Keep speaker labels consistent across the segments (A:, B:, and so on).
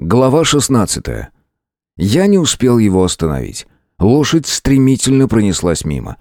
A: Глава 16. Я не успел его остановить. Лошадь стремительно пронеслась мимо.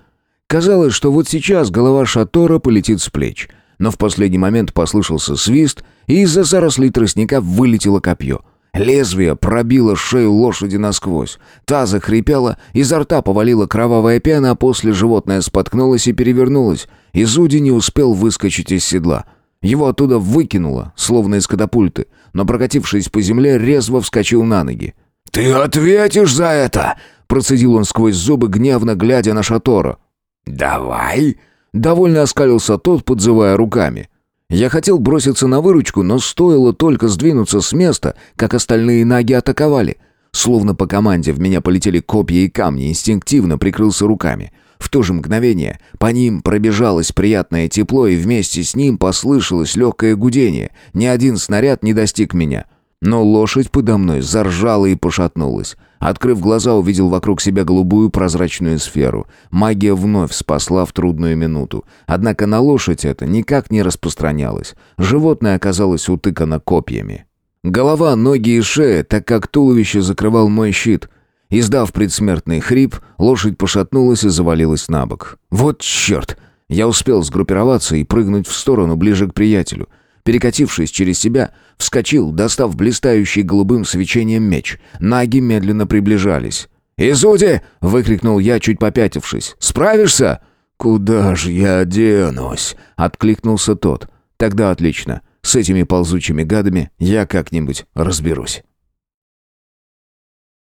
A: Казалось, что вот сейчас голова Шатора полетит с плеч. Но в последний момент послышался свист, и из-за зарослей тростника вылетело копье. Лезвие пробило шею лошади насквозь. Та захрипела, изо рта повалила кровавая пена, а после животное споткнулось и перевернулось. Изуди не успел выскочить из седла. Его оттуда выкинуло, словно из катапульты, но, прокатившись по земле, резво вскочил на ноги.
B: «Ты ответишь за это!»
A: Процедил он сквозь зубы, гневно глядя на Шатора.
B: «Давай!»
A: Довольно оскалился тот, подзывая руками. Я хотел броситься на выручку, но стоило только сдвинуться с места, как остальные наги атаковали. Словно по команде в меня полетели копья и камни, инстинктивно прикрылся руками. В то же мгновение по ним пробежалось приятное тепло, и вместе с ним послышалось легкое гудение. Ни один снаряд не достиг меня. Но лошадь подо мной заржала и пошатнулась. Открыв глаза, увидел вокруг себя голубую прозрачную сферу. Магия вновь спасла в трудную минуту. Однако на лошадь это никак не распространялось. Животное оказалось утыкано копьями. Голова, ноги и шея, так как туловище закрывал мой щит — Издав предсмертный хрип, лошадь пошатнулась и завалилась на бок. «Вот черт!» Я успел сгруппироваться и прыгнуть в сторону ближе к приятелю. Перекатившись через себя, вскочил, достав блистающий голубым свечением меч. Наги медленно приближались. «Изуди!» — выкрикнул я, чуть попятившись. «Справишься?»
B: «Куда же я денусь?»
A: — откликнулся тот. «Тогда отлично. С этими ползучими гадами я как-нибудь разберусь».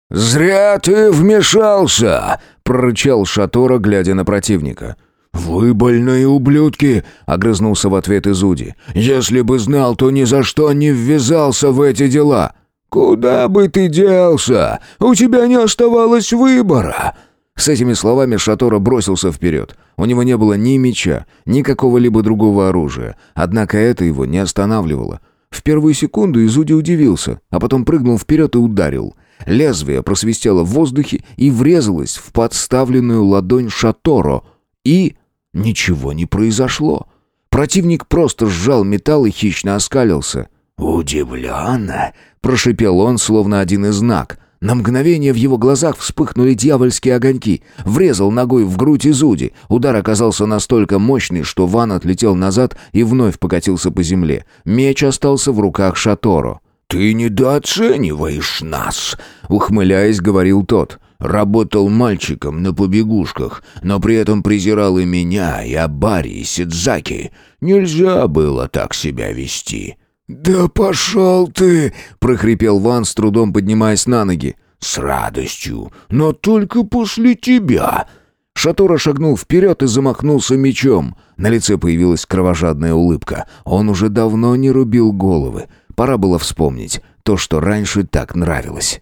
B: «Зря ты вмешался!» — прорычал Шатора, глядя на противника. «Вы больные ублюдки!» — огрызнулся в ответ Изуди. «Если бы знал, то ни за что не ввязался в эти дела!» «Куда бы ты делся? У тебя не оставалось выбора!»
A: С этими словами Шатора бросился вперед. У него не было ни меча, ни какого-либо другого оружия. Однако это его не останавливало. В первую секунду Изуди удивился, а потом прыгнул вперед и ударил. Лезвие просвистело в воздухе и врезалось в подставленную ладонь Шаторо. И ничего не произошло. Противник просто сжал металл и хищно оскалился.
B: «Удивленно!»
A: — прошипел он, словно один из знак. На мгновение в его глазах вспыхнули дьявольские огоньки. Врезал ногой в грудь Изуди. Удар оказался настолько мощный, что Ван отлетел назад и вновь покатился по земле. Меч остался в руках Шаторо.
B: «Ты недооцениваешь нас», —
A: ухмыляясь, говорил тот.
B: «Работал мальчиком на побегушках, но при этом презирал и меня, и Абари, и Сидзаки. Нельзя было так себя вести».
A: «Да пошел ты!» — прохрипел Ван, с трудом поднимаясь на ноги.
B: «С радостью, но только после тебя!»
A: Шатора шагнул вперед и замахнулся мечом. На лице появилась кровожадная улыбка. Он уже давно не рубил головы. Пора было вспомнить то, что раньше так нравилось.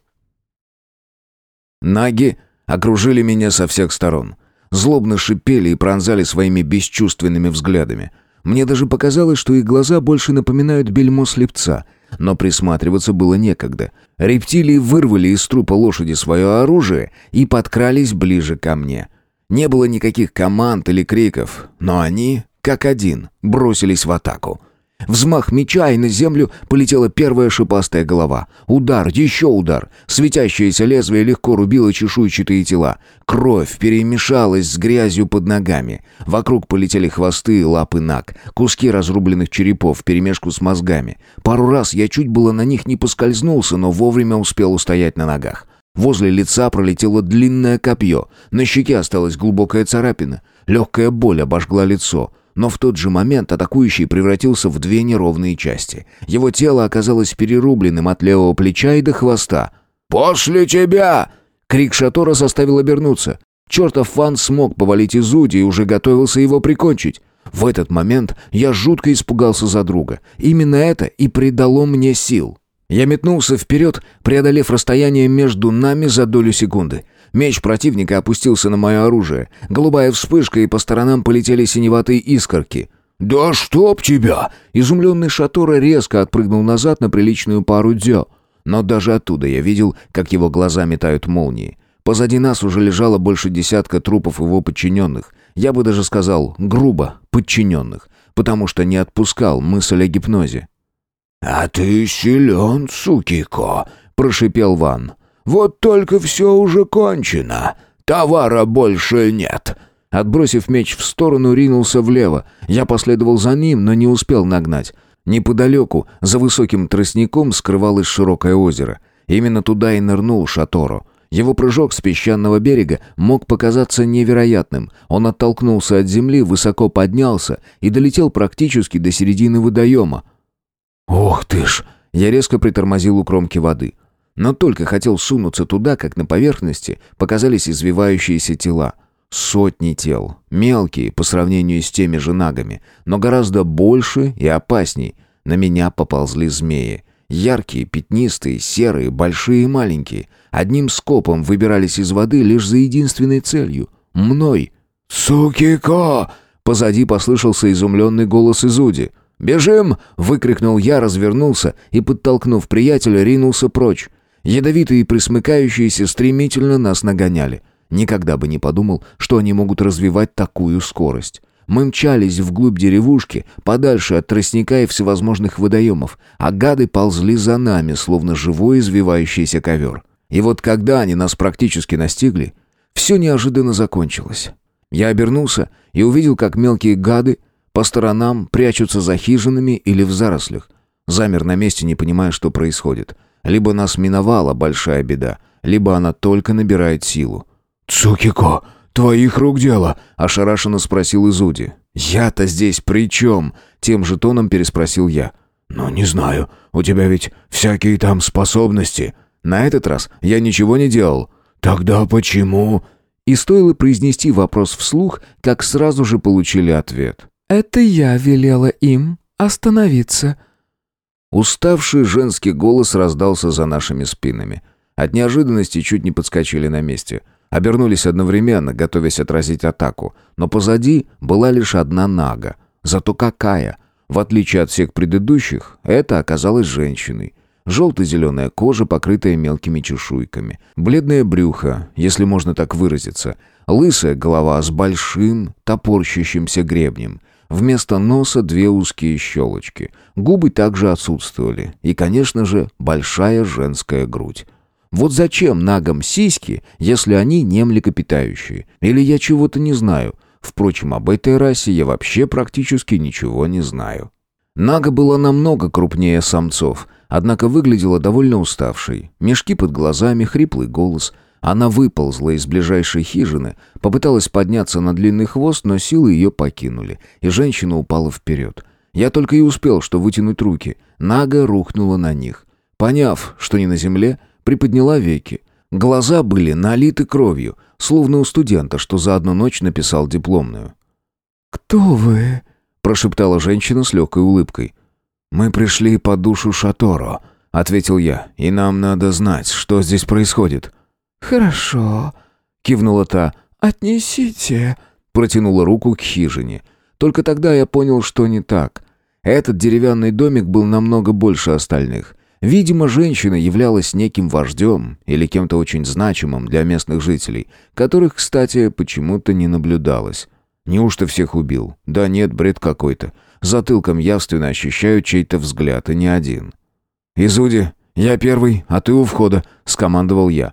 A: Наги окружили меня со всех сторон. Злобно шипели и пронзали своими бесчувственными взглядами. Мне даже показалось, что их глаза больше напоминают бельмо слепца, но присматриваться было некогда. Рептилии вырвали из трупа лошади свое оружие и подкрались ближе ко мне. Не было никаких команд или криков, но они, как один, бросились в атаку. Взмах меча, и на землю полетела первая шипастая голова. Удар, еще удар. Светящееся лезвие легко рубило чешуйчатые тела. Кровь перемешалась с грязью под ногами. Вокруг полетели хвосты и лапы наг. Куски разрубленных черепов вперемешку с мозгами. Пару раз я чуть было на них не поскользнулся, но вовремя успел устоять на ногах. Возле лица пролетело длинное копье. На щеке осталась глубокая царапина. Легкая боль обожгла лицо. Но в тот же момент атакующий превратился в две неровные части. Его тело оказалось перерубленным от левого плеча и до хвоста.
B: «После тебя!»
A: Крик Шатора заставил обернуться. Чертов фан смог повалить Изуди и уже готовился его прикончить. В этот момент я жутко испугался за друга. Именно это и придало мне сил. Я метнулся вперед, преодолев расстояние между нами за долю секунды. Меч противника опустился на мое оружие. Голубая вспышка, и по сторонам полетели синеватые искорки.
B: «Да чтоб тебя!»
A: Изумленный Шатора резко отпрыгнул назад на приличную пару дзё. Но даже оттуда я видел, как его глаза метают молнии. Позади нас уже лежало больше десятка трупов его подчиненных. Я бы даже сказал, грубо, подчиненных. Потому что не отпускал мысль о гипнозе.
B: «А ты силен, Сукико», — прошипел Ван. «Вот только все уже кончено. Товара больше нет».
A: Отбросив меч в сторону, ринулся влево. Я последовал за ним, но не успел нагнать. Неподалеку, за высоким тростником, скрывалось широкое озеро. Именно туда и нырнул Шаторо. Его прыжок с песчаного берега мог показаться невероятным. Он оттолкнулся от земли, высоко поднялся и долетел практически до середины водоема. «Ох ты ж!» Я резко притормозил у кромки воды. Но только хотел сунуться туда, как на поверхности показались извивающиеся тела. Сотни тел, мелкие по сравнению с теми же нагами, но гораздо больше и опасней. На меня поползли змеи. Яркие, пятнистые, серые, большие и маленькие. Одним скопом выбирались из воды лишь за единственной целью — мной.
B: «Сукико!»
A: Позади послышался изумленный голос Изуди. «Бежим!» — выкрикнул я, развернулся и, подтолкнув приятеля, ринулся прочь. Ядовитые присмыкающиеся стремительно нас нагоняли. Никогда бы не подумал, что они могут развивать такую скорость. Мы мчались вглубь деревушки, подальше от тростника и всевозможных водоемов, а гады ползли за нами, словно живой извивающийся ковер. И вот когда они нас практически настигли, все неожиданно закончилось. Я обернулся и увидел, как мелкие гады по сторонам прячутся за хижинами или в зарослях. Замер на месте, не понимая, что происходит. Либо нас миновала большая беда, либо она только набирает силу.
B: «Цукико, твоих рук дело?»
A: – ошарашенно спросил Изуди. «Я-то здесь при чем?» – тем же тоном переспросил я.
B: «Ну, не знаю. У тебя ведь всякие там способности».
A: «На этот раз я ничего не делал».
B: «Тогда почему?»
A: И стоило произнести вопрос вслух, как сразу же получили ответ.
C: «Это я велела им остановиться».
A: Уставший женский голос раздался за нашими спинами. От неожиданности чуть не подскочили на месте – Обернулись одновременно, готовясь отразить атаку, но позади была лишь одна нага. Зато какая! В отличие от всех предыдущих, это оказалась женщиной. Желто-зеленая кожа, покрытая мелкими чешуйками. Бледное брюхо, если можно так выразиться. Лысая голова с большим, топорщащимся гребнем. Вместо носа две узкие щелочки. Губы также отсутствовали. И, конечно же, большая женская грудь. Вот зачем нагам сиськи, если они не млекопитающие? Или я чего-то не знаю? Впрочем, об этой расе я вообще практически ничего не знаю. Нага была намного крупнее самцов, однако выглядела довольно уставшей. Мешки под глазами, хриплый голос. Она выползла из ближайшей хижины, попыталась подняться на длинный хвост, но силы ее покинули, и женщина упала вперед. Я только и успел, что вытянуть руки. Нага рухнула на них. Поняв, что не на земле, приподняла веки. Глаза были налиты кровью, словно у студента, что за одну ночь написал дипломную.
C: «Кто вы?»
A: – прошептала женщина с легкой улыбкой.
B: «Мы пришли по душу Шаторо», — ответил я, — «и нам надо знать, что здесь происходит».
C: «Хорошо», — кивнула та, — «отнесите», —
A: протянула руку к хижине. Только тогда я понял, что не так. Этот деревянный домик был намного больше остальных. Видимо, женщина являлась неким вождем или кем-то очень значимым для местных жителей, которых, кстати, почему-то не наблюдалось. Неужто всех убил? Да нет, бред какой-то. Затылком явственно ощущаю чей-то взгляд, и не один. «Изуди, я первый, а ты у входа», — скомандовал я.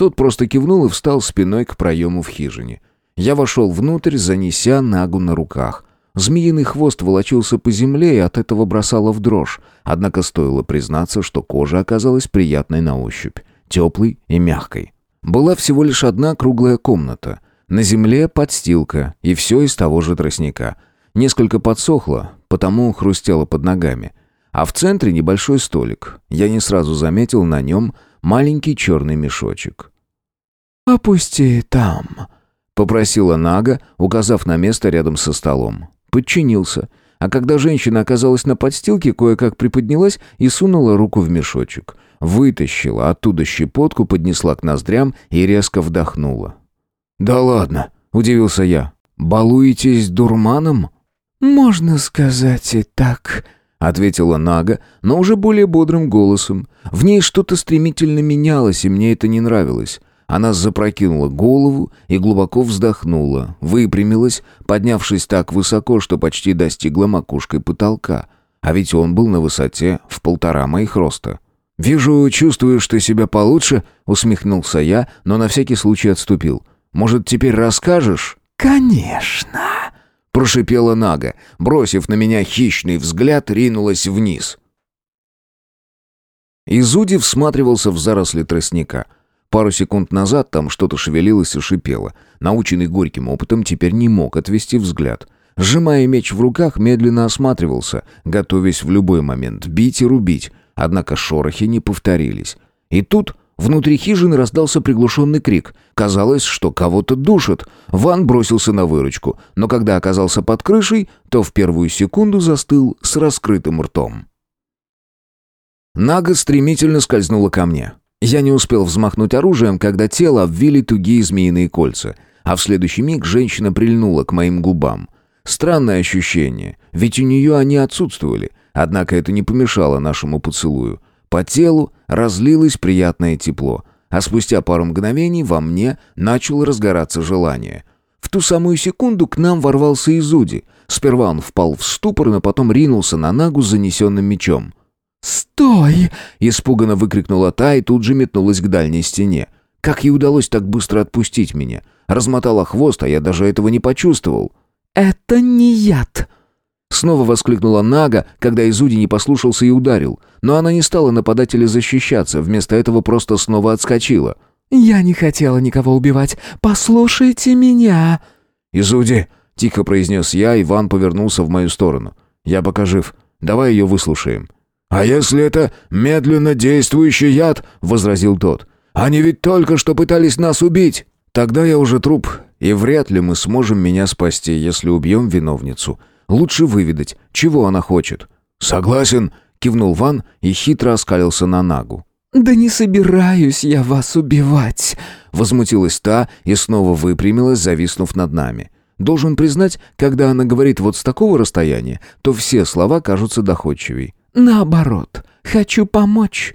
A: Тот просто кивнул и встал спиной к проему в хижине. Я вошел внутрь, занеся нагу на руках. Змеиный хвост волочился по земле и от этого бросало в дрожь. Однако стоило признаться, что кожа оказалась приятной на ощупь, теплой и мягкой. Была всего лишь одна круглая комната. На земле подстилка, и все из того же тростника. Несколько подсохло, потому хрустело под ногами. А в центре небольшой столик. Я не сразу заметил на нем маленький черный мешочек.
C: «Опусти там», —
A: попросила Нага, указав на место рядом со столом. Подчинился. А когда женщина оказалась на подстилке, кое-как приподнялась и сунула руку в мешочек. Вытащила оттуда щепотку, поднесла к ноздрям и резко вдохнула.
B: «Да ладно», — удивился я.
A: «Балуетесь дурманом?»
C: «Можно сказать и так», —
A: ответила Нага, но уже более бодрым голосом. В ней что-то стремительно менялось, и мне это не нравилось. Она запрокинула голову и глубоко вздохнула, выпрямилась, поднявшись так высоко, что почти достигла макушкой потолка. А ведь он был на высоте в полтора моих роста. «Вижу, чувствуешь ты себя получше», — усмехнулся я, но на всякий случай отступил. «Может, теперь расскажешь?»
C: «Конечно!»
A: — прошипела Нага, бросив на меня хищный взгляд, ринулась вниз. Изуди всматривался в заросли тростника. Пару секунд назад там что-то шевелилось и шипело. Наученный горьким опытом, теперь не мог отвести взгляд. Сжимая меч в руках, медленно осматривался, готовясь в любой момент бить и рубить, однако шорохи не повторились. И тут внутри хижины раздался приглушенный крик. Казалось, что кого-то душат. Ван бросился на выручку, но когда оказался под крышей, то в первую секунду застыл с раскрытым ртом. Нага стремительно скользнула ко мне. Я не успел взмахнуть оружием, когда тело обвили тугие змеиные кольца, а в следующий миг женщина прильнула к моим губам. Странное ощущение, ведь у нее они отсутствовали, однако это не помешало нашему поцелую. По телу разлилось приятное тепло, а спустя пару мгновений во мне начало разгораться желание. В ту самую секунду к нам ворвался Изуди. Сперва он впал в ступор, но потом ринулся на ногу с занесенным мечом.
C: «Стой!»
A: — испуганно выкрикнула та и тут же метнулась к дальней стене. Как ей удалось так быстро отпустить меня? Размотала хвост, а я даже этого не почувствовал.
C: «Это не яд!»
A: Снова воскликнула Нага, когда Изуди не послушался и ударил. Но она не стала нападать или защищаться, вместо этого просто снова отскочила.
C: «Я не хотела никого убивать. Послушайте меня!»
A: «Изуди!» — тихо произнес я, Иван повернулся в мою сторону. «Я пока жив. Давай ее выслушаем».
B: «А если это медленно действующий яд?» — возразил тот. «Они ведь только что пытались нас убить!»
A: «Тогда я уже труп, и вряд ли мы сможем меня спасти, если убьем виновницу. Лучше выведать, чего она хочет».
B: «Согласен», — кивнул Ван и хитро оскалился на Нагу.
C: «Да не собираюсь я вас убивать», —
A: возмутилась та и снова выпрямилась, зависнув над нами. Должен признать, когда она говорит вот с такого расстояния, то все слова кажутся доходчивей.
C: Наоборот, хочу помочь».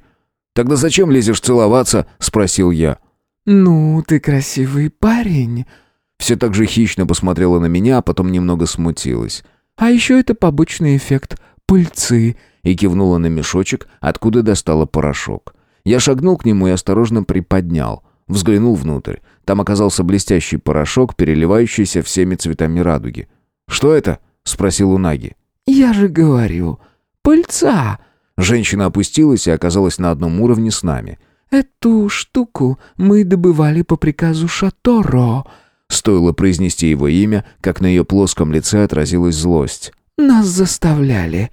A: «Тогда зачем лезешь целоваться?» — спросил я.
C: «Ну, ты красивый парень».
A: Все так же хищно посмотрела на меня, а потом немного смутилась.
C: «А еще это побочный эффект пыльцы»,
A: и кивнула на мешочек, откуда достала порошок. Я шагнул к нему и осторожно приподнял. Взглянул внутрь. Там оказался блестящий порошок, переливающийся всеми цветами радуги. «Что это?» — спросил у Наги.
C: «Я же говорю, пыльца!»
A: Женщина опустилась и оказалась на одном уровне с нами.
C: «Эту штуку мы добывали по приказу Шаторо».
A: Стоило произнести его имя, как на ее плоском лице отразилась злость.
C: «Нас заставляли».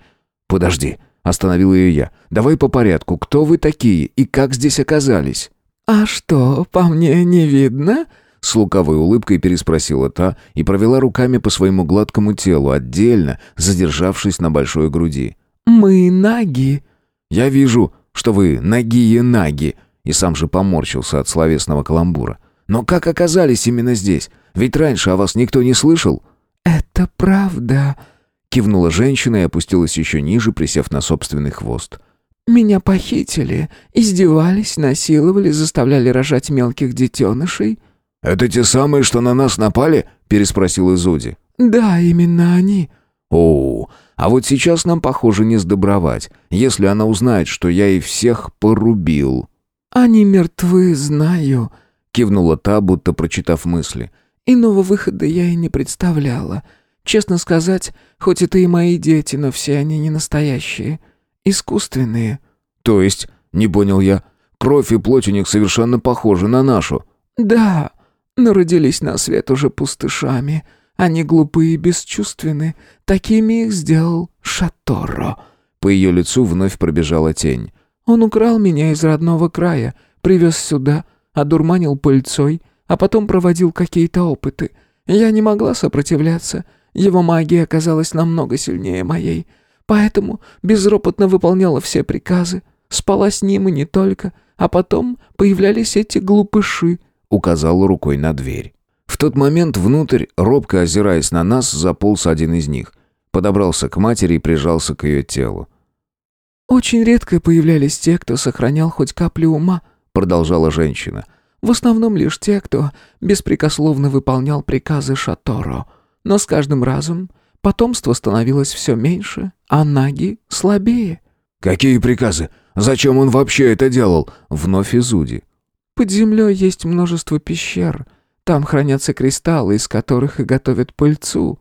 A: «Подожди», — остановил ее я. «Давай по порядку. Кто вы такие и как здесь оказались?»
C: «А что, по мне не видно?»
A: С лукавой улыбкой переспросила та и провела руками по своему гладкому телу, отдельно задержавшись на большой груди.
C: «Мы наги».
A: «Я вижу, что вы нагие-наги», и сам же поморщился от словесного каламбура. «Но как оказались именно здесь? Ведь раньше о вас никто не слышал».
C: «Это правда», —
A: кивнула женщина и опустилась еще ниже, присев на собственный хвост.
C: «Меня похитили, издевались, насиловали, заставляли рожать мелких детенышей».
B: «Это те самые, что на нас напали?» — переспросил Изуди.
C: «Да, именно они».
A: «Оу, а вот сейчас нам, похоже, не сдобровать, если она узнает, что я и всех порубил».
C: «Они мертвы, знаю», — кивнула та, будто прочитав мысли. «Иного выхода я и не представляла. Честно сказать, хоть это и мои дети, но все они не настоящие. Искусственные».
A: «То есть?» — не понял я. «Кровь и плоть у них совершенно похожи на нашу».
C: «Да, но родились на свет уже пустышами». Они глупые и бесчувственны. Такими их сделал Шаторо».
A: По ее лицу вновь пробежала тень.
C: «Он украл меня из родного края, привез сюда, одурманил пыльцой, а потом проводил какие-то опыты. Я не могла сопротивляться. Его магия оказалась намного сильнее моей. Поэтому безропотно выполняла все приказы. Спала с ним и не только. А потом появлялись эти глупыши», —
A: указала рукой на дверь. В тот момент внутрь, робко озираясь на нас, заполз один из них. Подобрался к матери и прижался к ее телу.
C: «Очень редко появлялись те, кто сохранял хоть каплю ума», — продолжала женщина. «В основном лишь те, кто беспрекословно выполнял приказы Шаторо. Но с каждым разом Потомство становилось все меньше, а наги слабее.
B: «Какие приказы? Зачем он вообще это делал?» Вновь Изуди.
C: «Под землей есть множество пещер. Там хранятся кристаллы, из которых и готовят пыльцу».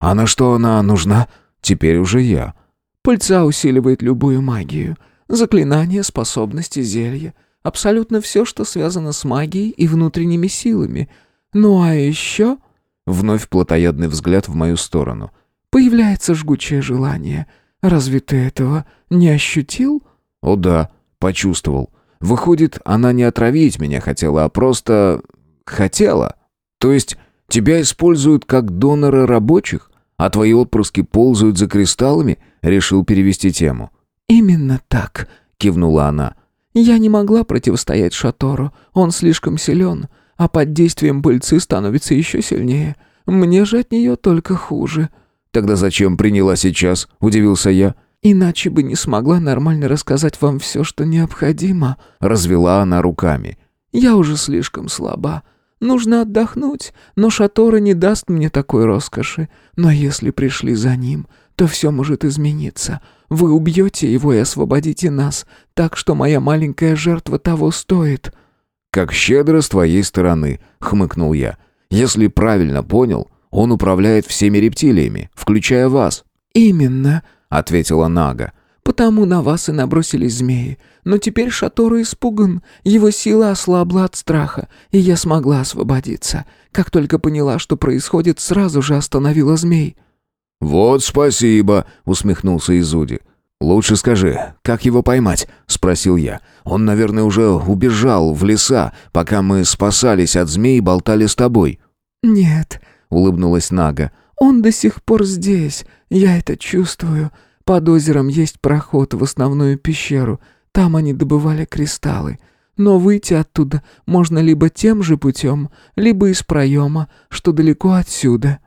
B: «А на что она нужна?» Теперь уже я.
C: «Пыльца усиливает любую магию. Заклинания, способности, зелья. Абсолютно все, что связано с магией и внутренними силами. Ну а еще...»
A: Вновь плотоядный взгляд в мою сторону.
C: «Появляется жгучее желание. Разве ты этого не ощутил?»
A: «О да, почувствовал. Выходит, она не отравить меня хотела, а просто... хотела. То есть тебя используют как донора рабочих, а твои отпрыски ползают за кристаллами?» Решил перевести тему.
C: «Именно так», — кивнула она. «Я не могла противостоять Шатору. Он слишком силен, а под действием пыльцы становится еще сильнее. Мне же от нее только хуже».
A: «Тогда зачем приняла сейчас?» — удивился я.
C: «Иначе бы не смогла нормально рассказать вам все, что необходимо», —
A: развела она руками.
C: «Я уже слишком слаба. Нужно отдохнуть, но Шатора не даст мне такой роскоши. Но если пришли за ним, то все может измениться. Вы убьете его и освободите нас, так что моя маленькая жертва того стоит».
A: «Как щедро с твоей стороны», — хмыкнул я. «Если правильно понял, он управляет всеми рептилиями, включая вас».
C: «Именно», —
A: ответила Нага.
C: «Потому на вас и набросились змеи. Но теперь Шатору испуган, его сила ослабла от страха, и я смогла освободиться. Как только поняла, что происходит, сразу же остановила змей».
A: «Вот спасибо», — усмехнулся Изуди. «Лучше скажи, как его поймать?» — спросил я. «Он, наверное, уже убежал в леса, пока мы спасались от змей и болтали с тобой».
C: «Нет», — улыбнулась Нага. «Он до сих пор здесь. Я это чувствую. Под озером есть проход в основную пещеру. Там они добывали кристаллы. Но выйти оттуда можно либо тем же путем, либо из проема, что далеко отсюда».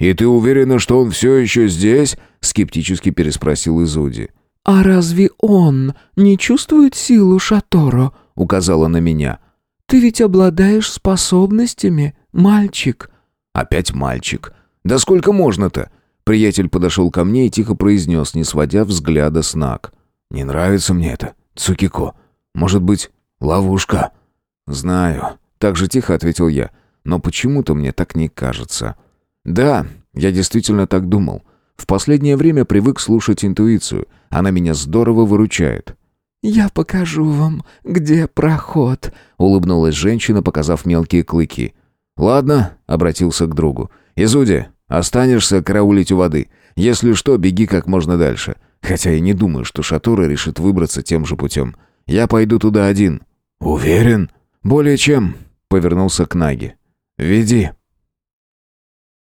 A: «И ты уверена, что он все еще здесь?» — скептически переспросил Изуди.
C: «А разве он не чувствует силу Шаторо?» — указала на меня. «Ты ведь обладаешь способностями, мальчик».
A: «Опять мальчик. Да сколько можно-то?» Приятель подошел ко мне и тихо произнес, не сводя взгляда с Наг. «Не нравится мне это, Цукико. Может быть, ловушка?» «Знаю», — так же тихо ответил я. «Но почему-то мне так не кажется». Да, я действительно так думал. В последнее время привык слушать интуицию. Она меня здорово выручает.
C: «Я покажу вам, где проход», — улыбнулась женщина, показав мелкие клыки.
A: «Ладно», — обратился к другу. «Изуди, останешься караулить у воды. Если что, беги как можно дальше. Хотя я не думаю, что Шатура решит выбраться тем же путем. Я пойду туда один».
B: «Уверен?»
A: «Более чем», — повернулся к Наге. «Веди».